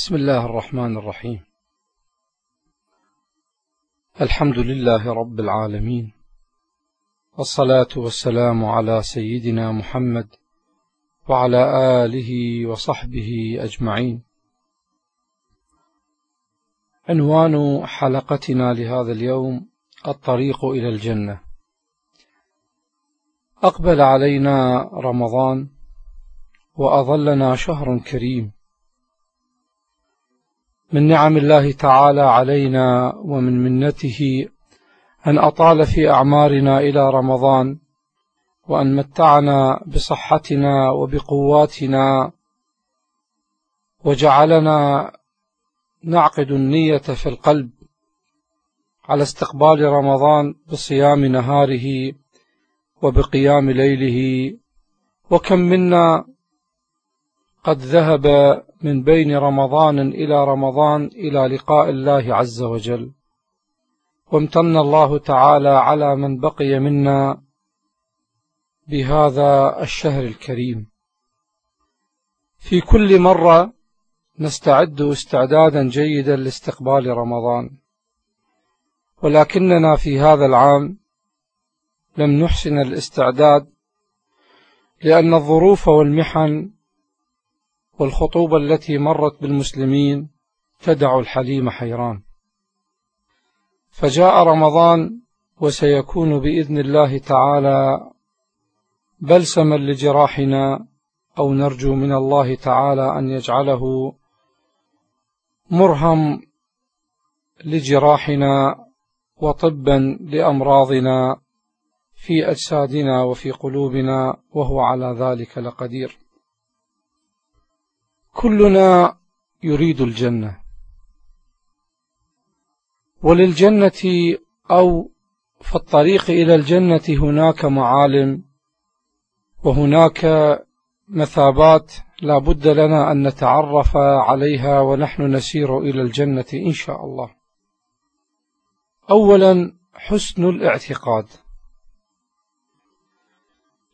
بسم الله الرحمن الرحيم. الحمد لله رب العالمين. والصلاة والسلام على سيدنا محمد وعلى آله وصحبه أجمعين. عنوان حلقتنا لهذا اليوم الطريق إلى الجنة. أقبل علينا رمضان وأظلنا شهر كريم. من نعم الله تعالى علينا ومن منته أن أطال في أعمارنا إلى رمضان وأن متعنا بصحتنا وبقواتنا وجعلنا نعقد النية في القلب على استقبال رمضان بصيام نهاره وبقيام ليله وكم منا قد ذهب من بين رمضان إلى رمضان إلى لقاء الله عز وجل. وامتن الله تعالى على من بقي منا بهذا الشهر الكريم. في كل مرة نستعد استعدادا جيدا لاستقبال رمضان. ولكننا في هذا العام لم نحسن الاستعداد لأن الظروف والمحن والخطوبة التي مرت بالمسلمين تدع الحليم حيران. فجاء رمضان وسيكون بإذن الله تعالى بلسما لجراحنا أو نرجو من الله تعالى أن يجعله مرهم لجراحنا وطبا لأمراضنا في أجسادنا وفي قلوبنا وهو على ذلك لقدير. كلنا يريد الجنة. وللجنة أو في الطريق إلى الجنة هناك معالم وهناك مثابات لا بد لنا أن نتعرف عليها ونحن نسير إلى الجنة إن شاء الله. أولا حسن الاعتقاد.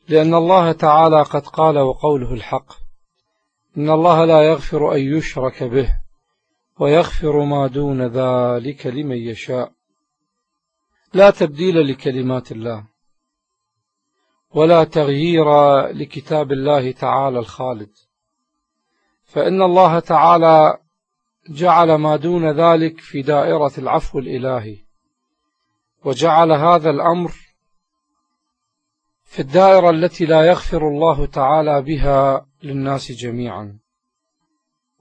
لأن الله تعالى قد قال وقوله الحق. إن الله لا يغفر أن يشرك به ويغفر ما دون ذلك لمن يشاء. لا تبديل لكلمات الله ولا تغيير لكتاب الله تعالى الخالد. فإن الله تعالى جعل ما دون ذلك في دائرة العفو الإلهي وجعل هذا الأمر في الدائرة التي لا يغفر الله تعالى بها للناس جميعا.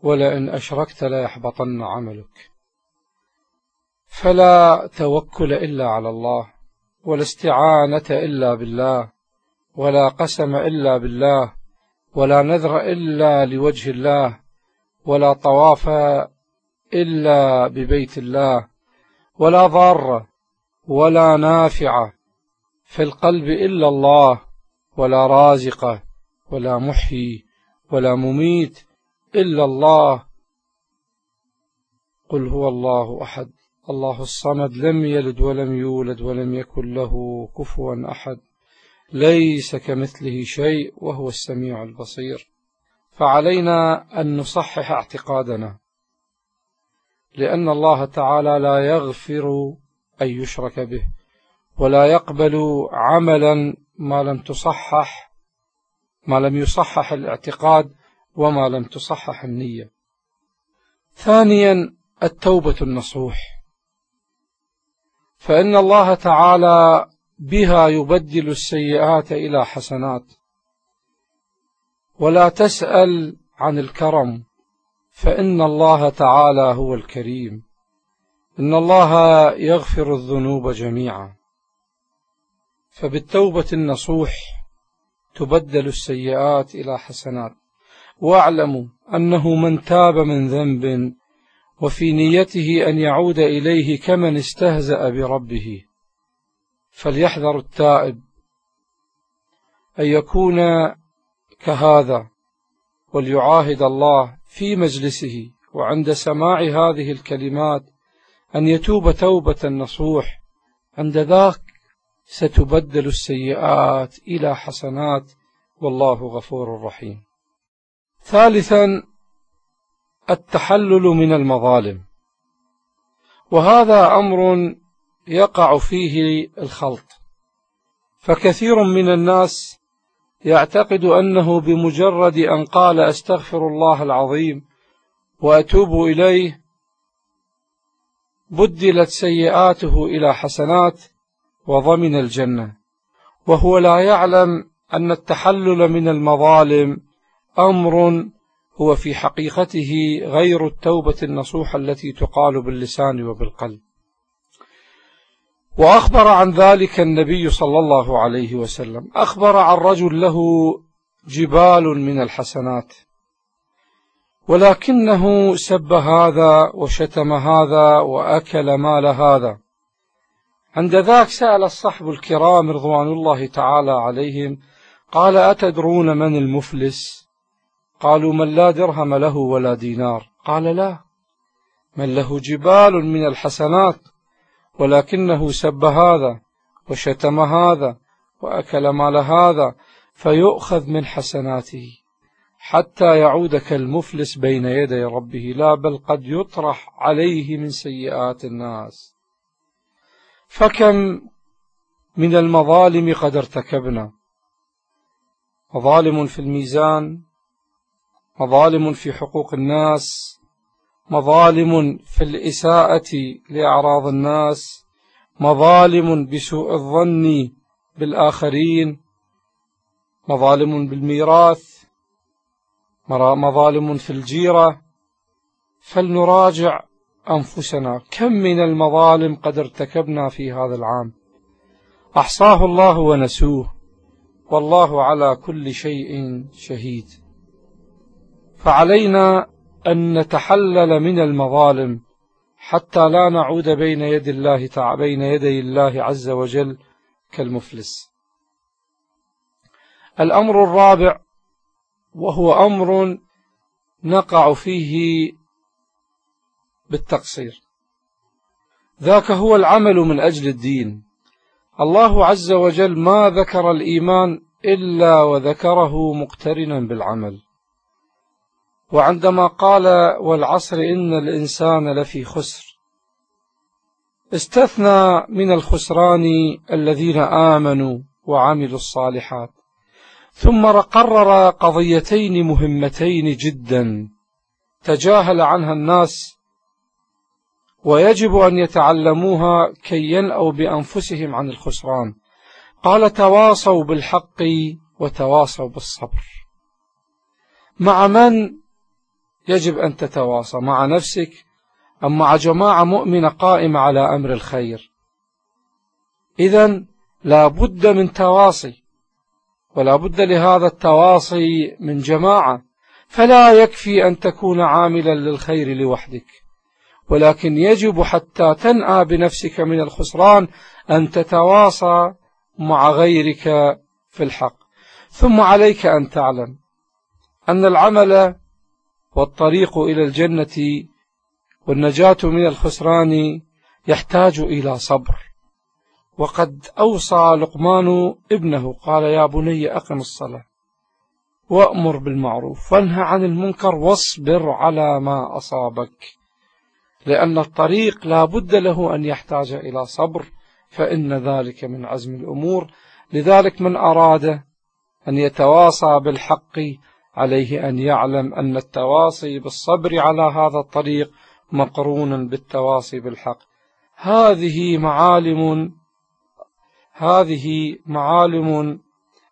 ولئن أشركت ليحبطن عملك. فلا توكل إلا على الله ولا استعانة إلا بالله ولا قسم إلا بالله ولا نذر إلا لوجه الله ولا طواف إلا ببيت الله ولا ضارة ولا نافعة في القلب إلا الله ولا رازقة ولا محيي. ولا مميت إلا الله. قل هو الله أحد. الله الصمد لم يلد ولم يولد ولم يكن له كفوا أحد. ليس كمثله شيء وهو السميع البصير. فعلينا أن نصحح اعتقادنا. لأن الله تعالى لا يغفر أن يشرك به ولا يقبل عملا ما لم تصحح ما لم يصحح الاعتقاد وما لم تصحح النية. ثانيا التوبة النصوح. فإن الله تعالى بها يبدل السيئات إلى حسنات. ولا تسأل عن الكرم فإن الله تعالى هو الكريم. إن الله يغفر الذنوب جميعا. فبالتوبة النصوح تبدل السيئات إلى حسنات. واعلموا أنه من تاب من ذنب وفي نيته أن يعود إليه كمن استهزأ بربه. فليحذر التائب أن يكون كهذا وليعاهد الله في مجلسه وعند سماع هذه الكلمات أن يتوب توبة نصوح عند ذاك ستبدل السيئات إلى حسنات والله غفور رحيم. ثالثا التحلل من المظالم. وهذا أمر يقع فيه الخلط. فكثير من الناس يعتقد أنه بمجرد أن قال أستغفر الله العظيم وأتوب إليه بدلت سيئاته إلى حسنات وضمن الجنة. وهو لا يعلم أن التحلل من المظالم أمر هو في حقيقته غير التوبة النصوح التي تقال باللسان وبالقلب. وأخبر عن ذلك النبي صلى الله عليه وسلم. أخبر عن رجل له جبال من الحسنات. ولكنه سب هذا وشتم هذا وأكل مال هذا. عند ذاك سأل الصحب الكرام رضوان الله تعالى عليهم قال أتدرون من المفلس؟ قالوا من لا درهم له ولا دينار. قال لا من له جبال من الحسنات ولكنه سب هذا وشتم هذا وأكل مال هذا فيؤخذ من حسناته. حتى يعود كالمفلس بين يدي ربه لا بل قد يطرح عليه من سيئات الناس. فكم من المظالم قد ارتكبنا. مظالم في الميزان مظالم في حقوق الناس مظالم في الإساءة لأعراض الناس مظالم بسوء الظن بالآخرين مظالم بالميراث مظالم في الجيرة. فلنراجع أنفسنا. كم من المظالم قد ارتكبنا في هذا العام؟ أحصاه الله ونسوه. والله على كل شيء شهيد. فعلينا أن نتحلل من المظالم حتى لا نعود بين يد الله بين يدي الله عز وجل كالمفلس. الأمر الرابع وهو أمر نقع فيه بالتقصير. ذاك هو العمل من أجل الدين. الله عز وجل ما ذكر الإيمان إلا وذكره مقترنا بالعمل. وعندما قال والعصر إن الإنسان لفي خسر. استثنى من الخسران الذين آمنوا وعملوا الصالحات. ثم قرر قضيتين مهمتين جدا. تجاهل عنها الناس ويجب أن يتعلموها كي ينأوا بأنفسهم عن الخسران. قال تواصوا بالحق وتواصوا بالصبر. مع من يجب أن تتواصى؟ مع نفسك أم مع جماعة مؤمنة قائمة على أمر الخير؟ إذا لا بد من تواصي ولا بد لهذا التواصي من جماعة. فلا يكفي أن تكون عاملا للخير لوحدك. ولكن يجب حتى تنأى بنفسك من الخسران أن تتواصى مع غيرك في الحق. ثم عليك أن تعلم أن العمل والطريق إلى الجنة والنجاة من الخسران يحتاج إلى صبر. وقد أوصى لقمان ابنه قال يا بني أقم الصلاة وأمر بالمعروف وانهى عن المنكر واصبر على ما أصابك. لأن الطريق لا بد له أن يحتاج إلى صبر فإن ذلك من عزم الأمور. لذلك من أراد أن يتواصى بالحق عليه أن يعلم أن التواصي بالصبر على هذا الطريق مقرون بالتواصي بالحق. هذه معالم هذه معالم.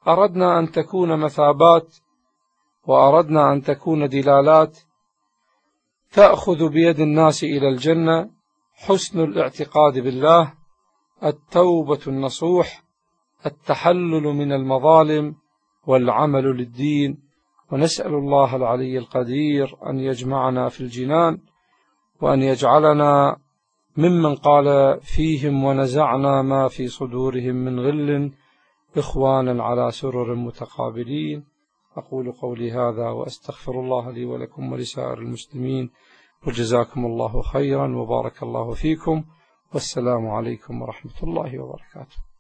أردنا أن تكون مثابات وأردنا أن تكون دلالات. تأخذ بيد الناس إلى الجنة حسن الاعتقاد بالله التوبة النصوح التحلل من المظالم والعمل للدين. ونسأل الله العلي القدير أن يجمعنا في الجنان وأن يجعلنا ممن قال فيهم ونزعنا ما في صدورهم من غل إخوانا على سرر متقابلين. أقول قولي هذا وأستغفر الله لي ولكم ولسائر المسلمين وجزاكم الله خيرا وبارك الله فيكم والسلام عليكم ورحمة الله وبركاته.